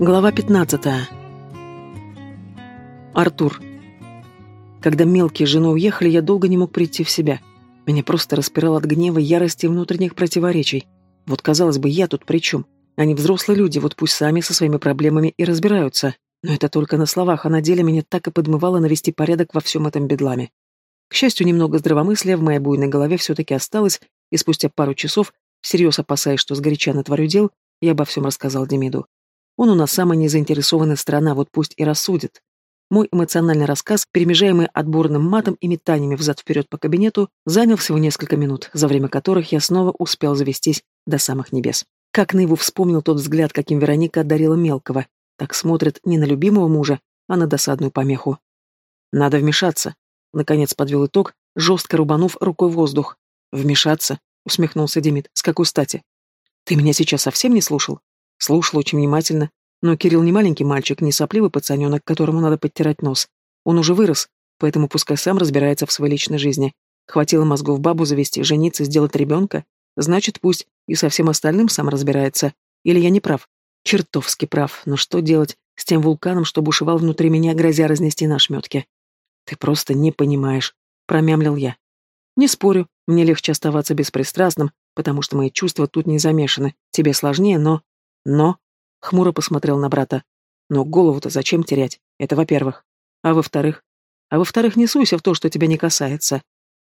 Глава 15. Артур. Когда мелкие жены уехали, я долго не мог прийти в себя. Меня просто распирало от гнева, ярости и внутренних противоречий. Вот, казалось бы, я тут при чем? Они взрослые люди, вот пусть сами со своими проблемами и разбираются. Но это только на словах, а на деле меня так и подмывало навести порядок во всем этом бедламе. К счастью, немного здравомыслия в моей буйной голове все-таки осталось, и спустя пару часов, всерьез опасаясь, что сгоряча натворю дел, я обо всем рассказал Демиду. Он у нас самая незаинтересованная сторона, вот пусть и рассудит. Мой эмоциональный рассказ, перемежаемый отборным матом и метаниями взад-вперед по кабинету, занял всего несколько минут, за время которых я снова успел завестись до самых небес. Как наяву вспомнил тот взгляд, каким Вероника одарила мелкого. Так смотрит не на любимого мужа, а на досадную помеху. «Надо вмешаться», — наконец подвел итог, жестко рубанув рукой воздух. «Вмешаться?» — усмехнулся Демид. «С какой стати?» «Ты меня сейчас совсем не слушал?» Слушал очень внимательно. Но Кирилл не маленький мальчик, не сопливый пацаненок, которому надо подтирать нос. Он уже вырос, поэтому пускай сам разбирается в своей личной жизни. Хватило мозгов бабу завести, жениться, сделать ребенка. Значит, пусть и со всем остальным сам разбирается. Или я не прав? Чертовски прав. Но что делать с тем вулканом, что бушевал внутри меня, грозя разнести на шметки? Ты просто не понимаешь, промямлил я. Не спорю, мне легче оставаться беспристрастным, потому что мои чувства тут не замешаны. Тебе сложнее, но... Но... Хмуро посмотрел на брата. Но голову-то зачем терять? Это во-первых. А во-вторых? А во-вторых, не суйся в то, что тебя не касается.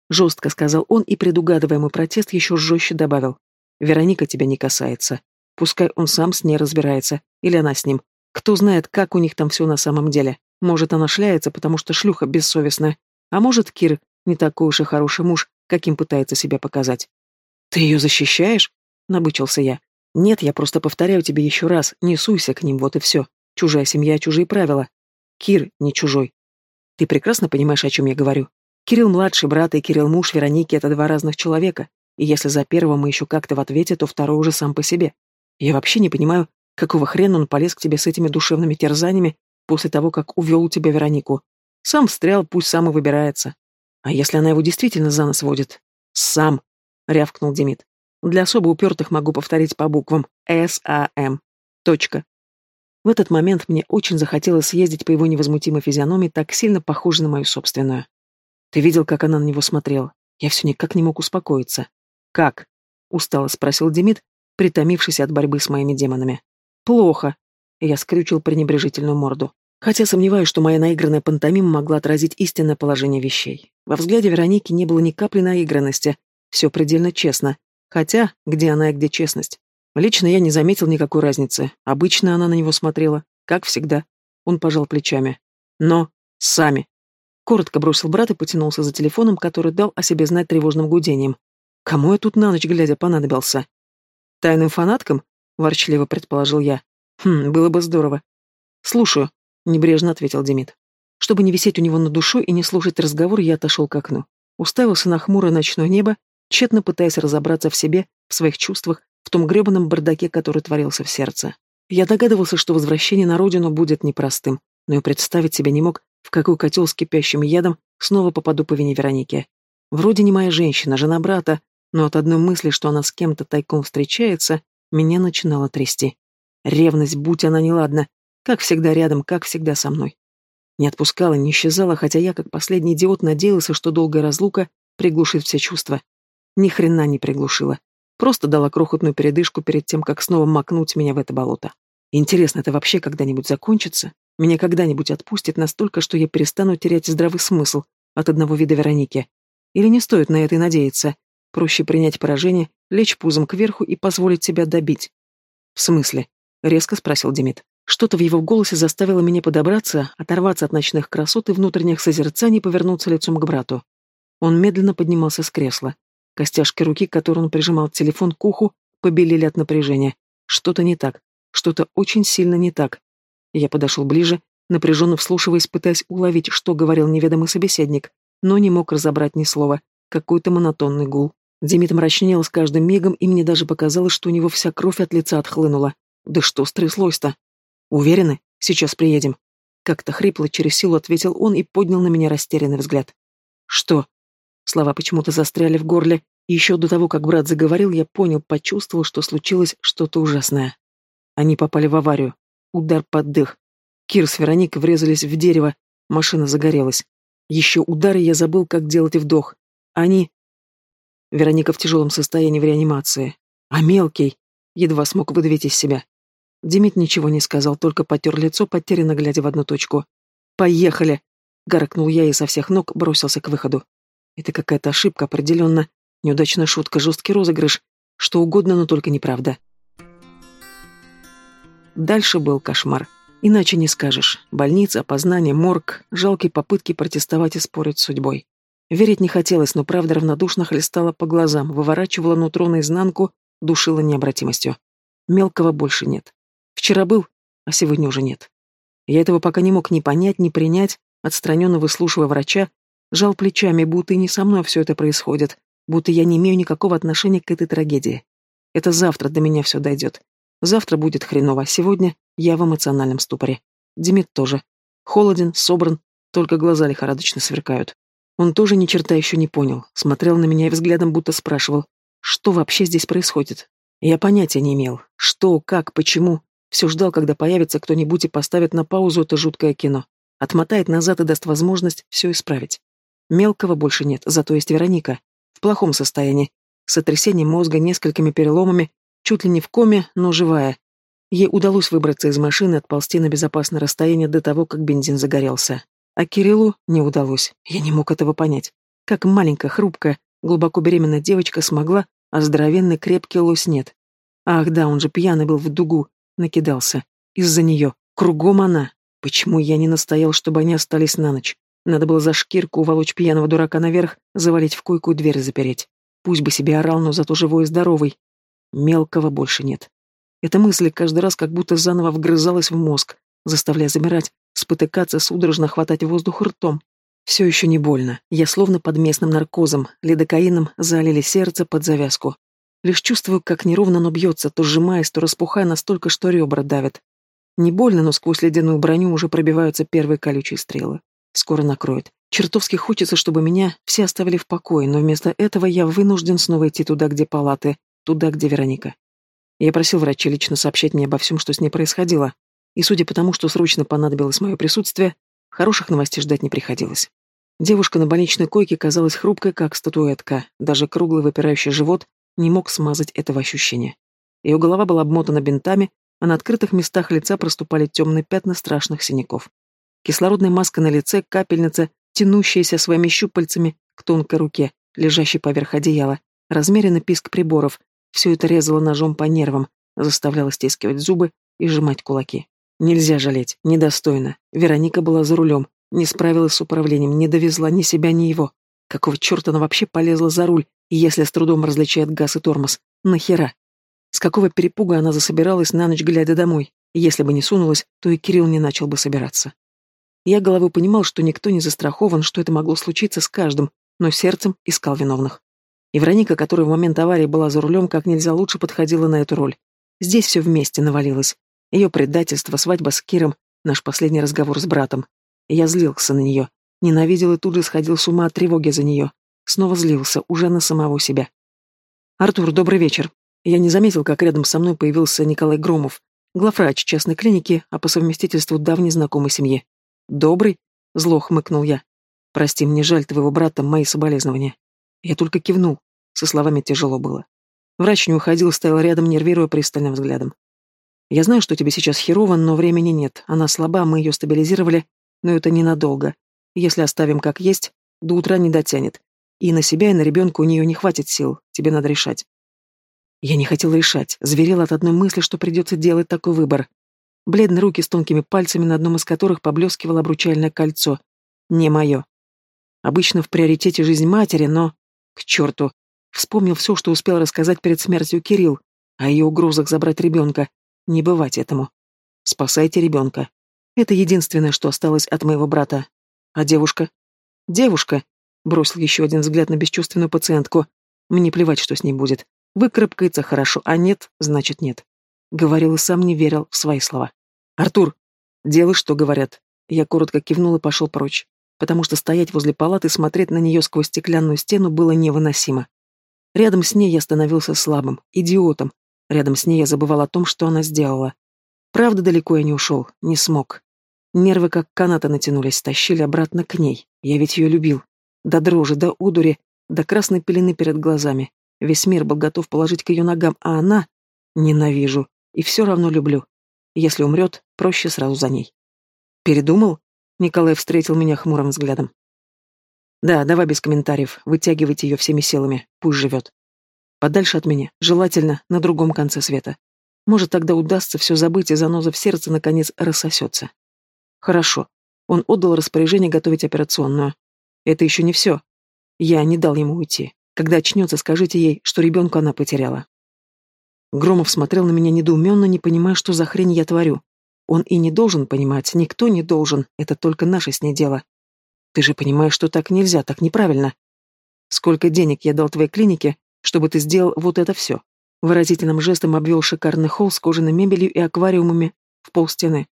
Жестко сказал он и, предугадывая мой протест, еще жестче добавил. Вероника тебя не касается. Пускай он сам с ней разбирается. Или она с ним. Кто знает, как у них там все на самом деле. Может, она шляется, потому что шлюха бессовестная. А может, Кир не такой уж и хороший муж, каким пытается себя показать. «Ты ее защищаешь?» — набычился я. Нет, я просто повторяю тебе еще раз, не суйся к ним, вот и все. Чужая семья, чужие правила. Кир не чужой. Ты прекрасно понимаешь, о чем я говорю. Кирилл младший брат и Кирилл муж Вероники — это два разных человека. И если за первого мы еще как-то в ответе, то второй уже сам по себе. Я вообще не понимаю, какого хрена он полез к тебе с этими душевными терзаниями после того, как увел у тебя Веронику. Сам встрял, пусть сам и выбирается. А если она его действительно за нос водит? Сам, рявкнул Демид. Для особо упертых могу повторить по буквам С-А-М. Точка. В этот момент мне очень захотелось съездить по его невозмутимой физиономии, так сильно похожей на мою собственную. Ты видел, как она на него смотрела? Я все никак не мог успокоиться. «Как?» — устало спросил Демид, притомившись от борьбы с моими демонами. «Плохо», — я скрючил пренебрежительную морду. Хотя сомневаюсь, что моя наигранная пантомима могла отразить истинное положение вещей. Во взгляде Вероники не было ни капли наигранности. Все предельно честно. Хотя, где она и где честность? Лично я не заметил никакой разницы. Обычно она на него смотрела, как всегда. Он пожал плечами. Но сами. Коротко бросил брат и потянулся за телефоном, который дал о себе знать тревожным гудением. Кому я тут на ночь глядя понадобился? Тайным фанаткам? Ворчливо предположил я. Хм, было бы здорово. Слушаю, небрежно ответил Демид. Чтобы не висеть у него на душу и не слушать разговор, я отошел к окну. Уставился на хмурое ночное небо тщетно пытаясь разобраться в себе, в своих чувствах, в том гребаном бардаке, который творился в сердце. Я догадывался, что возвращение на родину будет непростым, но и представить себе не мог, в какой котел с кипящим ядом снова попаду по вине Вероники. Вроде не моя женщина, жена брата, но от одной мысли, что она с кем-то тайком встречается, меня начинало трясти. Ревность, будь она неладна, как всегда рядом, как всегда со мной. Не отпускала, не исчезала, хотя я, как последний идиот, надеялся, что долгая разлука приглушит все чувства, ни хрена не приглушила. Просто дала крохотную передышку перед тем, как снова макнуть меня в это болото. Интересно, это вообще когда-нибудь закончится? Меня когда-нибудь отпустит настолько, что я перестану терять здравый смысл от одного вида Вероники? Или не стоит на это надеяться? Проще принять поражение, лечь пузом кверху и позволить себя добить. В смысле? Резко спросил Демид. Что-то в его голосе заставило меня подобраться, оторваться от ночных красот и внутренних созерцаний повернуться лицом к брату. Он медленно поднимался с кресла. Костяшки руки, которой он прижимал телефон к уху, побелели от напряжения. Что-то не так. Что-то очень сильно не так. Я подошел ближе, напряженно вслушиваясь, пытаясь уловить, что говорил неведомый собеседник, но не мог разобрать ни слова. Какой-то монотонный гул. Демид мрачнел с каждым мигом, и мне даже показалось, что у него вся кровь от лица отхлынула. Да что стряслось-то? Уверены? Сейчас приедем. Как-то хрипло через силу ответил он и поднял на меня растерянный взгляд. Что? Слова почему-то застряли в горле, и еще до того, как брат заговорил, я понял, почувствовал, что случилось что-то ужасное. Они попали в аварию. Удар под дых. Кир с Вероникой врезались в дерево, машина загорелась. Еще удары я забыл, как делать вдох. Они... Вероника в тяжелом состоянии в реанимации. А мелкий... Едва смог выдавить из себя. Демид ничего не сказал, только потер лицо, потерянно глядя в одну точку. «Поехали!» — гаркнул я и со всех ног бросился к выходу. Это какая-то ошибка, определенно. Неудачная шутка, жесткий розыгрыш. Что угодно, но только неправда. Дальше был кошмар. Иначе не скажешь. Больница, опознание, морг, жалкие попытки протестовать и спорить с судьбой. Верить не хотелось, но правда равнодушно хлестала по глазам, выворачивала нутро наизнанку, душила необратимостью. Мелкого больше нет. Вчера был, а сегодня уже нет. Я этого пока не мог ни понять, ни принять, отстраненно выслушивая врача, жал плечами, будто и не со мной все это происходит, будто я не имею никакого отношения к этой трагедии. Это завтра до меня все дойдет. Завтра будет хреново, а сегодня я в эмоциональном ступоре. Демид тоже. Холоден, собран, только глаза лихорадочно сверкают. Он тоже ни черта еще не понял, смотрел на меня и взглядом будто спрашивал, что вообще здесь происходит. Я понятия не имел, что, как, почему. Все ждал, когда появится кто-нибудь и поставит на паузу это жуткое кино. Отмотает назад и даст возможность все исправить. Мелкого больше нет, зато есть Вероника. В плохом состоянии. С сотрясением мозга, несколькими переломами, чуть ли не в коме, но живая. Ей удалось выбраться из машины и отползти на безопасное расстояние до того, как бензин загорелся. А Кириллу не удалось. Я не мог этого понять. Как маленькая, хрупкая, глубоко беременная девочка смогла, а здоровенный крепкий лось нет. Ах да, он же пьяный был в дугу, накидался. Из-за нее. Кругом она. Почему я не настоял, чтобы они остались на ночь? Надо было за шкирку уволочь пьяного дурака наверх, завалить в койку и дверь запереть. Пусть бы себе орал, но зато живой и здоровый. Мелкого больше нет. Эта мысль каждый раз как будто заново вгрызалась в мозг, заставляя замирать, спотыкаться, судорожно хватать воздух ртом. Все еще не больно. Я словно под местным наркозом, лидокаином залили сердце под завязку. Лишь чувствую, как неровно оно бьется, то сжимаясь, то распухая настолько, что ребра давят. Не больно, но сквозь ледяную броню уже пробиваются первые колючие стрелы. Скоро накроет. Чертовски хочется, чтобы меня все оставили в покое, но вместо этого я вынужден снова идти туда, где палаты, туда, где Вероника. Я просил врача лично сообщать мне обо всем, что с ней происходило, и судя по тому, что срочно понадобилось мое присутствие, хороших новостей ждать не приходилось. Девушка на больничной койке казалась хрупкой, как статуэтка, даже круглый выпирающий живот не мог смазать этого ощущения. Ее голова была обмотана бинтами, а на открытых местах лица проступали темные пятна страшных синяков. Кислородная маска на лице, капельница, тянущаяся своими щупальцами к тонкой руке, лежащей поверх одеяла, размеренный писк приборов, все это резало ножом по нервам, заставляло стискивать зубы и сжимать кулаки. Нельзя жалеть, недостойно. Вероника была за рулем, не справилась с управлением, не довезла ни себя, ни его. Какого черта она вообще полезла за руль, если с трудом различает газ и тормоз? Нахера? С какого перепуга она засобиралась на ночь, глядя домой? Если бы не сунулась, то и Кирилл не начал бы собираться. Я головой понимал, что никто не застрахован, что это могло случиться с каждым, но сердцем искал виновных. И Вероника, которая в момент аварии была за рулем, как нельзя лучше подходила на эту роль. Здесь все вместе навалилось. Ее предательство, свадьба с Киром, наш последний разговор с братом. Я злился на нее. Ненавидел и тут же сходил с ума от тревоги за нее. Снова злился, уже на самого себя. «Артур, добрый вечер. Я не заметил, как рядом со мной появился Николай Громов, главврач частной клиники, а по совместительству давней знакомой семьи. «Добрый?» — зло хмыкнул я. «Прости, мне жаль твоего брата, мои соболезнования». Я только кивнул. Со словами тяжело было. Врач не уходил, стоял рядом, нервируя пристальным взглядом. «Я знаю, что тебе сейчас херово, но времени нет. Она слаба, мы ее стабилизировали, но это ненадолго. Если оставим как есть, до утра не дотянет. И на себя, и на ребенка у нее не хватит сил. Тебе надо решать». Я не хотел решать, зверел от одной мысли, что придется делать такой выбор. Бледные руки с тонкими пальцами, на одном из которых поблескивало обручальное кольцо. Не мое. Обычно в приоритете жизнь матери, но... К черту. Вспомнил все, что успел рассказать перед смертью Кирилл, о ее угрозах забрать ребенка. Не бывать этому. Спасайте ребенка. Это единственное, что осталось от моего брата. А девушка? Девушка. Бросил еще один взгляд на бесчувственную пациентку. Мне плевать, что с ней будет. Выкарабкается хорошо, а нет, значит нет. Говорил и сам не верил в свои слова. «Артур, делай, что говорят». Я коротко кивнул и пошел прочь, потому что стоять возле палаты и смотреть на нее сквозь стеклянную стену было невыносимо. Рядом с ней я становился слабым, идиотом. Рядом с ней я забывал о том, что она сделала. Правда, далеко я не ушел, не смог. Нервы как канаты натянулись, тащили обратно к ней. Я ведь ее любил. До дрожи, до удури, до красной пелены перед глазами. Весь мир был готов положить к ее ногам, а она... Ненавижу. И все равно люблю. Если умрет, проще сразу за ней. Передумал? Николай встретил меня хмурым взглядом. Да, давай без комментариев. Вытягивайте ее всеми силами. Пусть живет. Подальше от меня. Желательно на другом конце света. Может, тогда удастся все забыть, и заноза в сердце наконец рассосется. Хорошо. Он отдал распоряжение готовить операционную. Это еще не все. Я не дал ему уйти. Когда очнется, скажите ей, что ребенка она потеряла. Громов смотрел на меня недоуменно, не понимая, что за хрень я творю. Он и не должен понимать, никто не должен, это только наше с ней дело. Ты же понимаешь, что так нельзя, так неправильно. Сколько денег я дал твоей клинике, чтобы ты сделал вот это все? Выразительным жестом обвел шикарный холл с кожаной мебелью и аквариумами в полстены.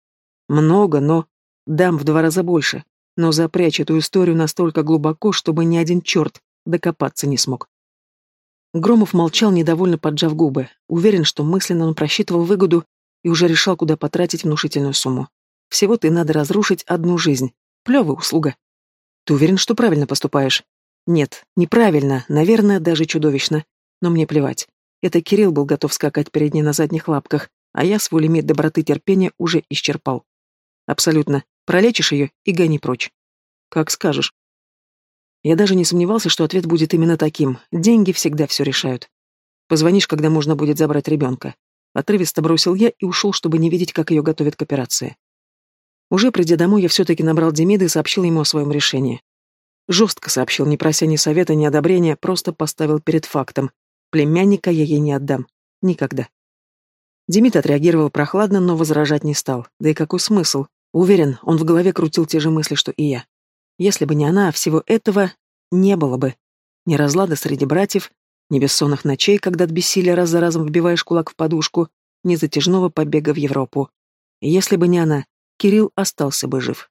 Много, но... Дам в два раза больше. Но запрячь эту историю настолько глубоко, чтобы ни один черт докопаться не смог. Громов молчал, недовольно поджав губы. Уверен, что мысленно он просчитывал выгоду и уже решал, куда потратить внушительную сумму. Всего-то и надо разрушить одну жизнь. Плевая услуга. Ты уверен, что правильно поступаешь? Нет, неправильно, наверное, даже чудовищно. Но мне плевать. Это Кирилл был готов скакать перед ней на задних лапках, а я свой лимит доброты терпения уже исчерпал. Абсолютно. Пролечишь ее и гони прочь. Как скажешь. Я даже не сомневался, что ответ будет именно таким. Деньги всегда все решают. Позвонишь, когда можно будет забрать ребенка. Отрывисто бросил я и ушел, чтобы не видеть, как ее готовят к операции. Уже придя домой, я все-таки набрал Демида и сообщил ему о своем решении. Жестко сообщил, не прося ни совета, ни одобрения, просто поставил перед фактом. Племянника я ей не отдам. Никогда. Демид отреагировал прохладно, но возражать не стал. Да и какой смысл? Уверен, он в голове крутил те же мысли, что и я. Если бы не она, всего этого не было бы. Ни разлада среди братьев, ни бессонных ночей, когда от бессилия раз за разом вбиваешь кулак в подушку, ни затяжного побега в Европу. Если бы не она, Кирилл остался бы жив.